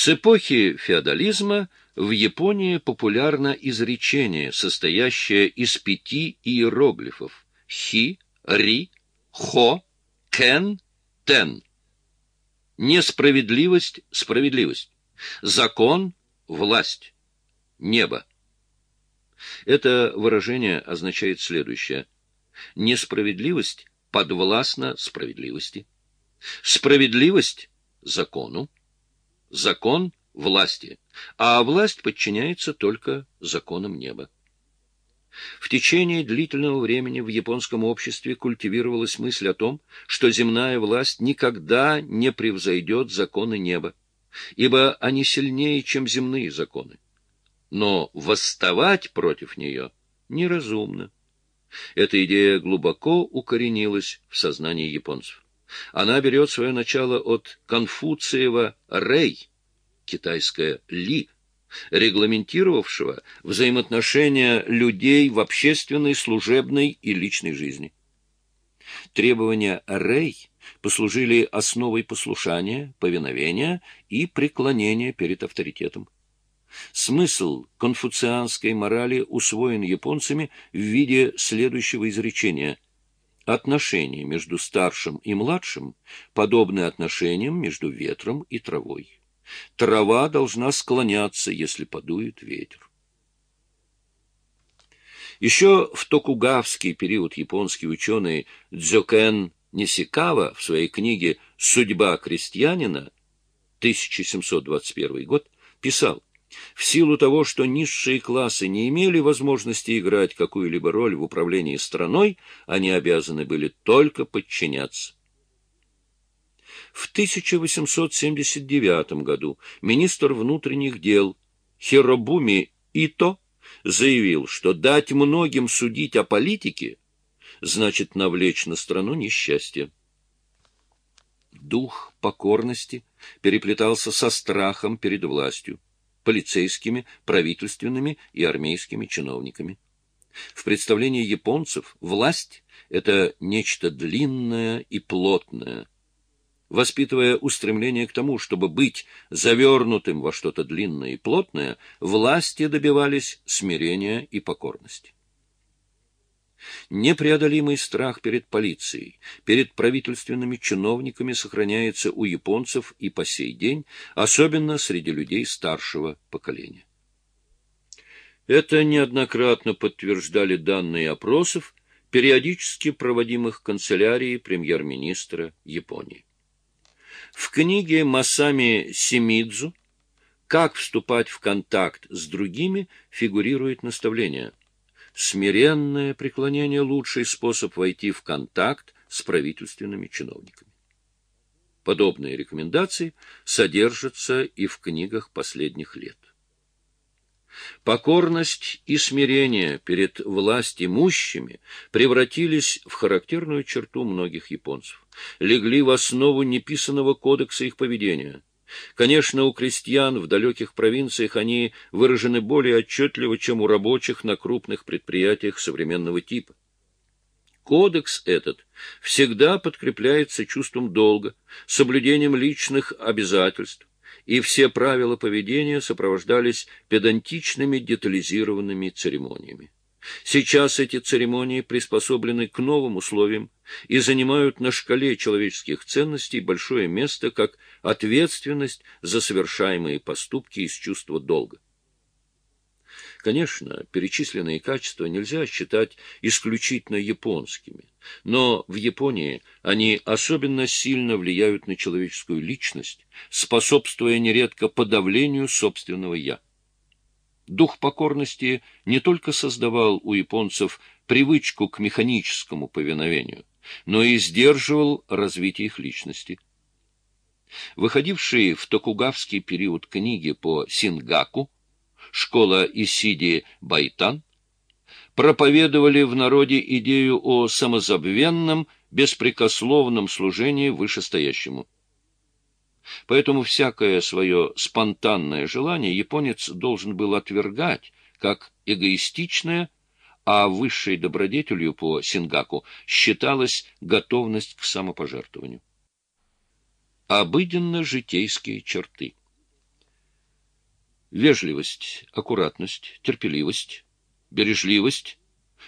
С эпохи феодализма в Японии популярно изречение, состоящее из пяти иероглифов «хи», «ри», «хо», «кен», «тен». Несправедливость — справедливость. Закон — власть. Небо. Это выражение означает следующее. Несправедливость подвластна справедливости. Справедливость — закону. Закон — власти. А власть подчиняется только законам неба. В течение длительного времени в японском обществе культивировалась мысль о том, что земная власть никогда не превзойдет законы неба, ибо они сильнее, чем земные законы. Но восставать против нее неразумно. Эта идея глубоко укоренилась в сознании японцев. Она берет свое начало от Конфуциева «рей», китайское «ли», регламентировавшего взаимоотношения людей в общественной, служебной и личной жизни. Требования Рей послужили основой послушания, повиновения и преклонения перед авторитетом. Смысл конфуцианской морали усвоен японцами в виде следующего изречения. Отношения между старшим и младшим подобны отношениям между ветром и травой. Трава должна склоняться, если подует ветер. Еще в токугавский период японский ученый Дзёкен Нисикава в своей книге «Судьба крестьянина» 1721 год писал, в силу того, что низшие классы не имели возможности играть какую-либо роль в управлении страной, они обязаны были только подчиняться. В 1879 году министр внутренних дел Хиробуми Ито заявил, что дать многим судить о политике значит навлечь на страну несчастье. Дух покорности переплетался со страхом перед властью, полицейскими, правительственными и армейскими чиновниками. В представлении японцев власть — это нечто длинное и плотное — Воспитывая устремление к тому, чтобы быть завернутым во что-то длинное и плотное, власти добивались смирения и покорности. Непреодолимый страх перед полицией, перед правительственными чиновниками сохраняется у японцев и по сей день, особенно среди людей старшего поколения. Это неоднократно подтверждали данные опросов, периодически проводимых канцелярией премьер-министра Японии. В книге Масами Симидзу «Как вступать в контакт с другими» фигурирует наставление. Смиренное преклонение – лучший способ войти в контакт с правительственными чиновниками. Подобные рекомендации содержатся и в книгах последних лет. Покорность и смирение перед власть имущими превратились в характерную черту многих японцев, легли в основу неписанного кодекса их поведения. Конечно, у крестьян в далеких провинциях они выражены более отчетливо, чем у рабочих на крупных предприятиях современного типа. Кодекс этот всегда подкрепляется чувством долга, соблюдением личных обязательств, и все правила поведения сопровождались педантичными детализированными церемониями. Сейчас эти церемонии приспособлены к новым условиям и занимают на шкале человеческих ценностей большое место как ответственность за совершаемые поступки из чувства долга. Конечно, перечисленные качества нельзя считать исключительно японскими, но в Японии они особенно сильно влияют на человеческую личность, способствуя нередко подавлению собственного «я». Дух покорности не только создавал у японцев привычку к механическому повиновению, но и сдерживал развитие их личности. Выходившие в токугавский период книги по сингаку школа Исиди Байтан, проповедовали в народе идею о самозабвенном, беспрекословном служении вышестоящему. Поэтому всякое свое спонтанное желание японец должен был отвергать как эгоистичное, а высшей добродетелью по Сингаку считалась готовность к самопожертвованию. Обыденно-житейские черты вежливость, аккуратность, терпеливость, бережливость,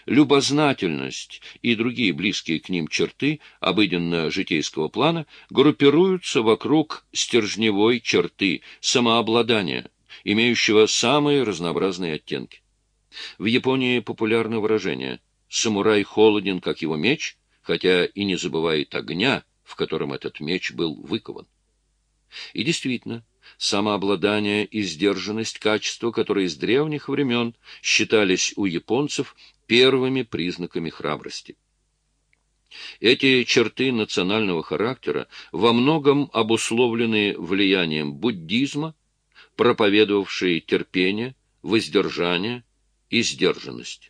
любознательность и другие близкие к ним черты обыденно-житейского плана группируются вокруг стержневой черты самообладания, имеющего самые разнообразные оттенки. В Японии популярно выражение «самурай холоден, как его меч», хотя и не забывает огня, в котором этот меч был выкован. И действительно, самообладание и сдержанность – качества, которые с древних времен считались у японцев первыми признаками храбрости. Эти черты национального характера во многом обусловлены влиянием буддизма, проповедовавшие терпение, воздержание и сдержанность.